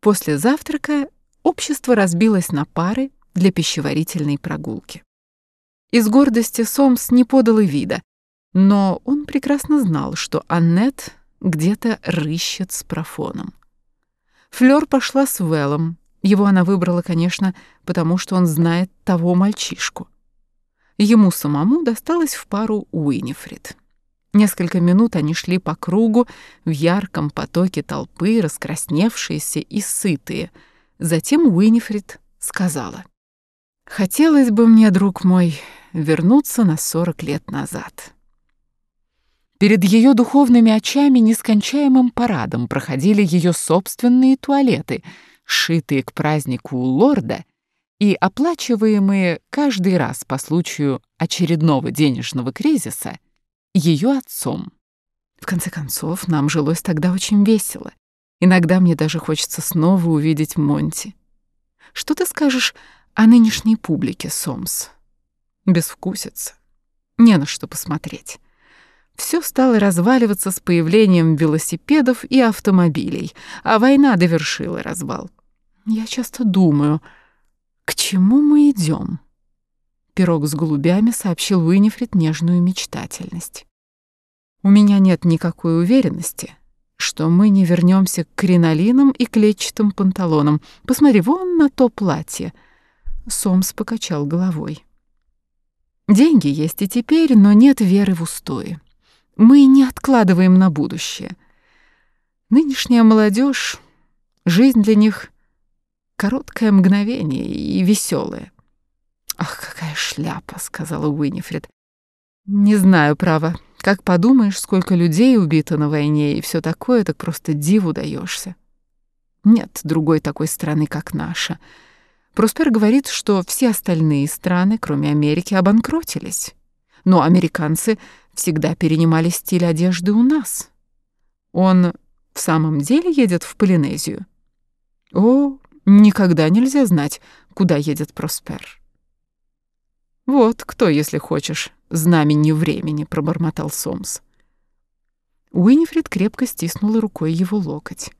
После завтрака общество разбилось на пары для пищеварительной прогулки. Из гордости Сомс не подал и вида, но он прекрасно знал, что Аннет где-то рыщет с профоном. Флёр пошла с Вэллом. Его она выбрала, конечно, потому что он знает того мальчишку. Ему самому досталось в пару Уинифрид. Несколько минут они шли по кругу в ярком потоке толпы, раскрасневшиеся и сытые. Затем Уинифрид сказала. «Хотелось бы мне, друг мой, вернуться на сорок лет назад». Перед ее духовными очами нескончаемым парадом проходили ее собственные туалеты, сшитые к празднику лорда и оплачиваемые каждый раз по случаю очередного денежного кризиса ее отцом. В конце концов, нам жилось тогда очень весело. Иногда мне даже хочется снова увидеть Монти. Что ты скажешь о нынешней публике, Сомс? Безвкусица. Не на что посмотреть все стало разваливаться с появлением велосипедов и автомобилей, а война довершила развал. Я часто думаю, к чему мы идем? Пирог с голубями сообщил Уинифрид нежную мечтательность. У меня нет никакой уверенности, что мы не вернемся к кринолинам и клетчатым панталонам. Посмотри, вон на то платье. Сомс покачал головой. Деньги есть и теперь, но нет веры в устои. Мы не откладываем на будущее. Нынешняя молодежь, жизнь для них — короткое мгновение и веселое. «Ах, какая шляпа!» — сказала Уинифред. «Не знаю, право. Как подумаешь, сколько людей убито на войне и все такое, так просто диву даешься. Нет другой такой страны, как наша. Проспер говорит, что все остальные страны, кроме Америки, обанкротились. Но американцы всегда перенимали стиль одежды у нас. Он в самом деле едет в Полинезию? О, никогда нельзя знать, куда едет Проспер. Вот кто, если хочешь, знамени времени, пробормотал Сомс. Уинифрид крепко стиснула рукой его локоть.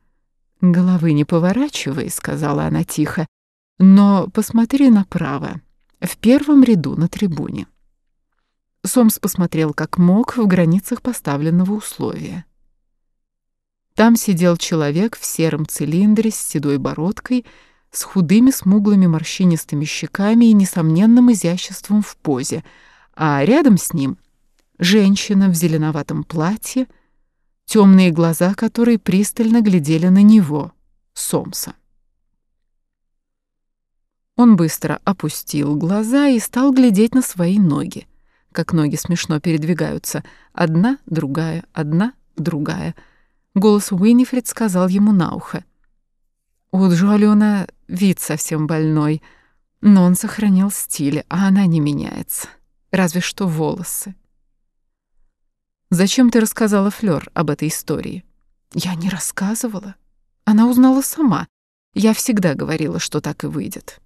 «Головы не поворачивай», — сказала она тихо, — «но посмотри направо, в первом ряду на трибуне». Сомс посмотрел как мог в границах поставленного условия. Там сидел человек в сером цилиндре с седой бородкой, с худыми смуглыми морщинистыми щеками и несомненным изяществом в позе, а рядом с ним женщина в зеленоватом платье, темные глаза которой пристально глядели на него, Сомса. Он быстро опустил глаза и стал глядеть на свои ноги как ноги смешно передвигаются. Одна, другая, одна, другая. Голос Уинифрид сказал ему на ухо. У Джолиона вид совсем больной, но он сохранил стиль, а она не меняется. Разве что волосы. «Зачем ты рассказала Флёр об этой истории?» «Я не рассказывала. Она узнала сама. Я всегда говорила, что так и выйдет».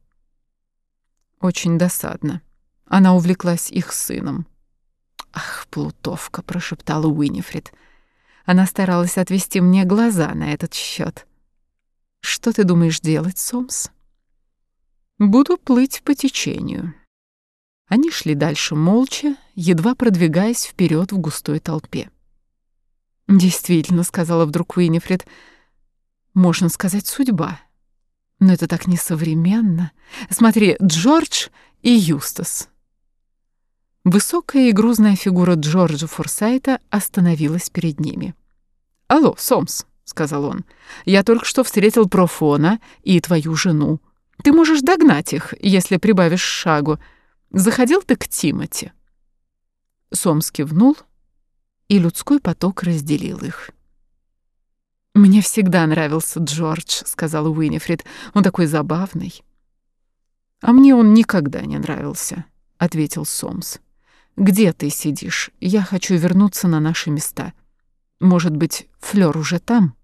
«Очень досадно», она увлеклась их сыном. «Ах, плутовка!» — прошептала Уинифрид. Она старалась отвести мне глаза на этот счет. «Что ты думаешь делать, Сомс?» «Буду плыть по течению». Они шли дальше молча, едва продвигаясь вперед в густой толпе. «Действительно», — сказала вдруг Уинифрид, — «можно сказать, судьба. Но это так несовременно. Смотри, Джордж и Юстас». Высокая и грузная фигура Джорджа Форсайта остановилась перед ними. «Алло, Сомс», — сказал он, — «я только что встретил Профона и твою жену. Ты можешь догнать их, если прибавишь шагу. Заходил ты к Тимати?» Сомс кивнул, и людской поток разделил их. «Мне всегда нравился Джордж», — сказал Уинифрид. «Он такой забавный». «А мне он никогда не нравился», — ответил Сомс. Где ты сидишь? Я хочу вернуться на наши места. Может быть, Флёр уже там?»